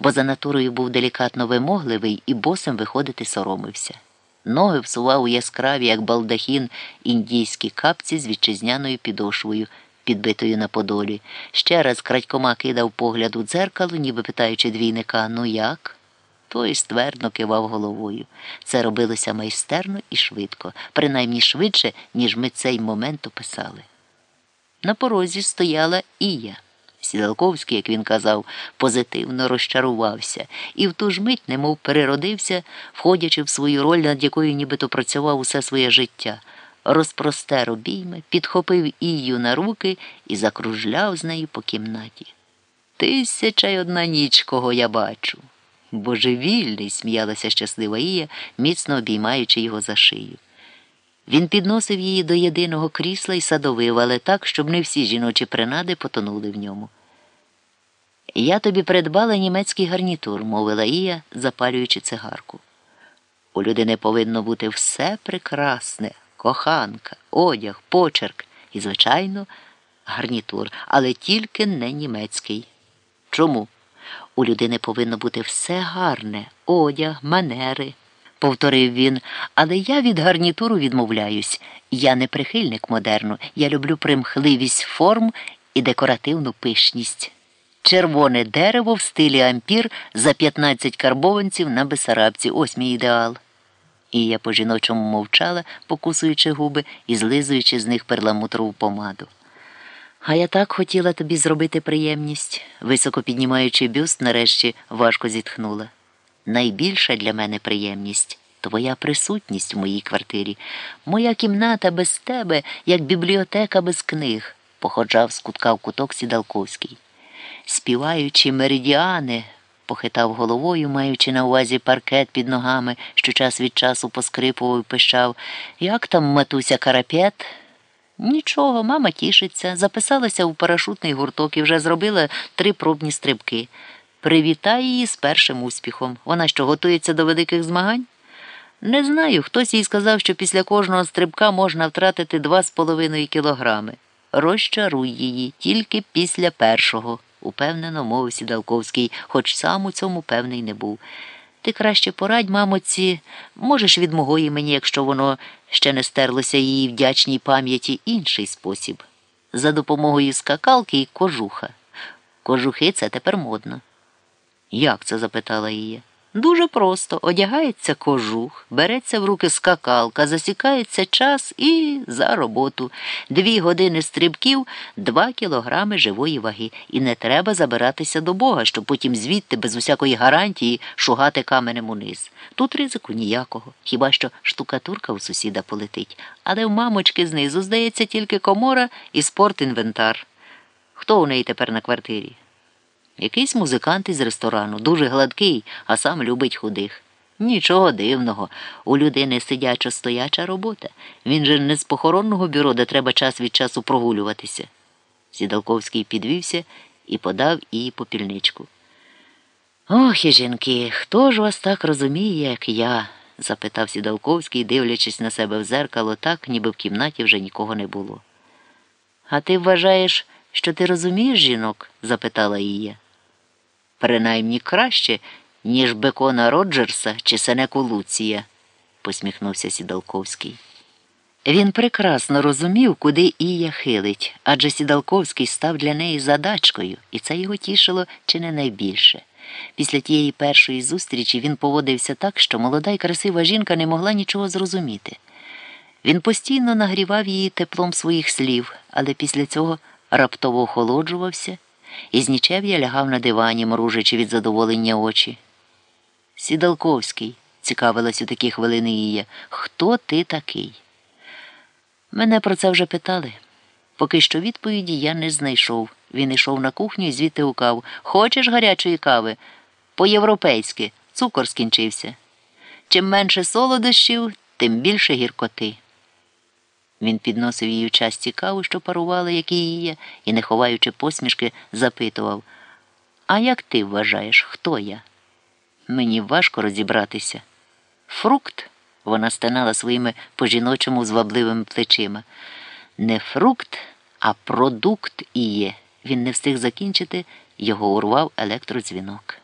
бо за натурою був делікатно вимогливий і босим виходити соромився. Ноги всував у яскраві, як балдахін, індійські капці з вітчизняною підошвою, підбитою на подолі. Ще раз крадькома кидав погляд у дзеркало, ніби питаючи двійника Ну як? Той ствердно кивав головою. Це робилося майстерно і швидко, принаймні швидше, ніж ми цей момент описали. На порозі стояла Ія. Сідалковський, як він казав, позитивно розчарувався і в ту ж мить немов переродився, входячи в свою роль, над якою нібито працював усе своє життя, розпростер обійми, підхопив Ію на руки і закружляв з нею по кімнаті. Тисяча й одна ніч, кого я бачу. Божевільний, сміялася щаслива Ія, міцно обіймаючи його за шию. Він підносив її до єдиного крісла і садовив, але так, щоб не всі жіночі принади потонули в ньому. Я тобі придбала німецький гарнітур, мовила Ія, запалюючи цигарку. У людини повинно бути все прекрасне, коханка, одяг, почерк і, звичайно, гарнітур, але тільки не німецький. Чому? У людини повинно бути все гарне, одяг, манери, повторив він, але я від гарнітуру відмовляюсь. Я не прихильник модерну, я люблю примхливість форм і декоративну пишність. Червоне дерево в стилі ампір за 15 карбованців на Бесарабці. Ось мій ідеал. І я по жіночому мовчала, покусуючи губи і злизуючи з них перламутрову помаду. А я так хотіла тобі зробити приємність, високо піднімаючи бюст, нарешті важко зітхнула. Найбільша для мене приємність твоя присутність в моїй квартирі, моя кімната без тебе, як бібліотека без книг, походжав з кутка в куток Сідалковський. Співаючи меридіани, похитав головою, маючи на увазі паркет під ногами, що час від часу поскрипував і пищав. Як там матуся карапет? Нічого, мама тішиться, записалася у парашутний гурток і вже зробила три пробні стрибки. Привітай її з першим успіхом. Вона що готується до великих змагань? Не знаю, хтось їй сказав, що після кожного стрибка можна втратити два з половиною кілограми. Розчаруй її тільки після першого, упевнено мовив Сідалковський, хоч сам у цьому певний не був. Ти краще порадь, мамоці, можеш від мого імені, якщо воно ще не стерлося її вдячній пам'яті, інший спосіб. За допомогою скакалки і кожуха. Кожухи це тепер модно. Як це? запитала її. Дуже просто одягається кожух, береться в руки скакалка, засікається час і за роботу. Дві години стрибків, два кілограми живої ваги. І не треба забиратися до Бога, щоб потім звідти без усякої гарантії шугати каменем униз. Тут ризику ніякого, хіба що штукатурка у сусіда полетить. Але в мамочки знизу, здається, тільки комора і спортінвентар. Хто у неї тепер на квартирі? Якийсь музикант із ресторану, дуже гладкий, а сам любить худих. Нічого дивного, у людини сидячо стояча робота. Він же не з похоронного бюро, де треба час від часу прогулюватися. Сідалковський підвівся і подав її попільничку. Ох і жінки, хто ж вас так розуміє, як я? запитав Сідалковський, дивлячись на себе в зеркало так, ніби в кімнаті вже нікого не було. А ти вважаєш, що ти розумієш жінок? запитала Ія. Принаймні краще, ніж Бекона Роджерса чи Сенеку Луція, посміхнувся Сідалковський. Він прекрасно розумів, куди Ія хилить, адже Сідалковський став для неї задачкою, і це його тішило чи не найбільше. Після тієї першої зустрічі він поводився так, що молода й красива жінка не могла нічого зрозуміти. Він постійно нагрівав її теплом своїх слів, але після цього раптово охолоджувався і з нічев'я лягав на дивані, мружачи від задоволення очі. Сідалковський, цікавилась у такі хвилини Ія, хто ти такий? Мене про це вже питали. Поки що відповіді я не знайшов. Він йшов на кухню і звідти гукав Хочеш гарячої кави? По-європейськи, цукор скінчився. Чим менше солодощів, тим більше гіркоти. Він підносив її в часті каву, що парували, як і є, і, не ховаючи посмішки, запитував А як ти вважаєш, хто я? Мені важко розібратися. Фрукт, вона стенала своїми по жіночому звабливими плечима. Не фрукт, а продукт і є. Він не встиг закінчити, його урвав електродзвінок.